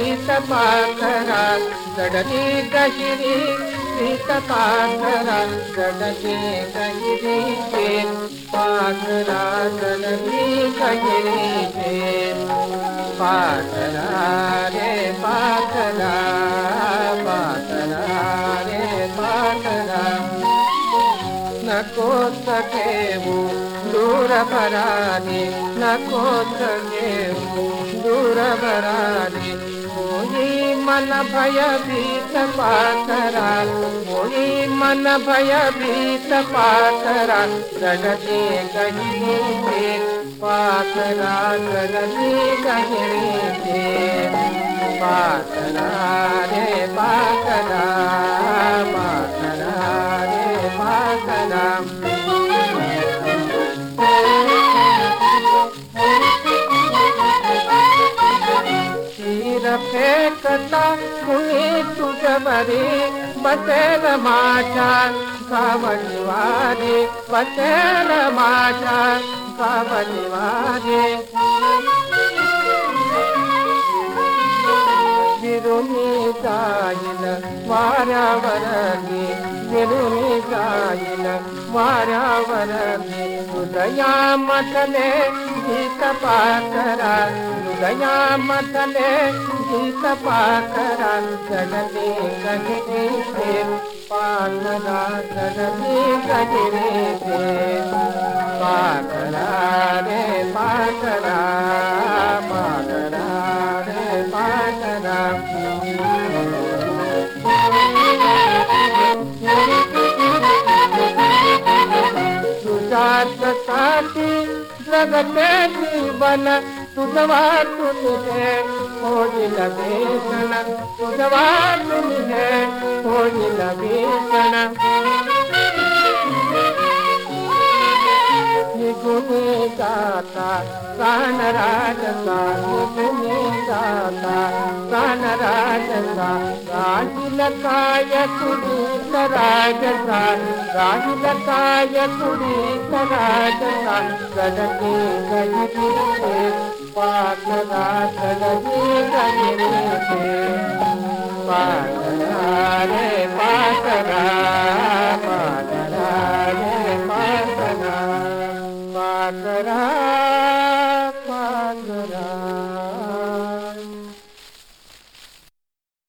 ीत पाखरा गडनी गहित पात्री गहिनी पात्री गहिनी रे पाखरा पात्रे पारा नको सेवु दूरभरा ने नकोसे दूरबरा ने मन भयभीत पाखरा मुनि मन भयभीत पाखरा प्रगति कहीं पे पाखरा प्रगति कहीं पे पाखरा रे पाखरा पाखरा रे पाखरा फेकता मुनी तुझवरी बसेल माझ्या गावनिवारे बसेल गावनिवारे विरुनी जाईल वाऱ्यावर मी विरुनी जाईल वाऱ्यावर मी हृदया मतले गीत पाकरा, हृदया मतले गीत पाकरा जगले गजरे से पाकरा जगले गजरे से पाकरा रे पाकरा पाकरा रे पाकरा तुझ्यासाठी जगत जीवन तुझवा तुझे होईल वेदन तुझवा तुझे होईल वेदन निघून जाता, प्राण राजसा निघून जाता, प्राण राजसा राहिल काय तुडीत राजसा राहिल काय तुडीत राजसा गजरे पाकरा गडके गजरे पाकरा रे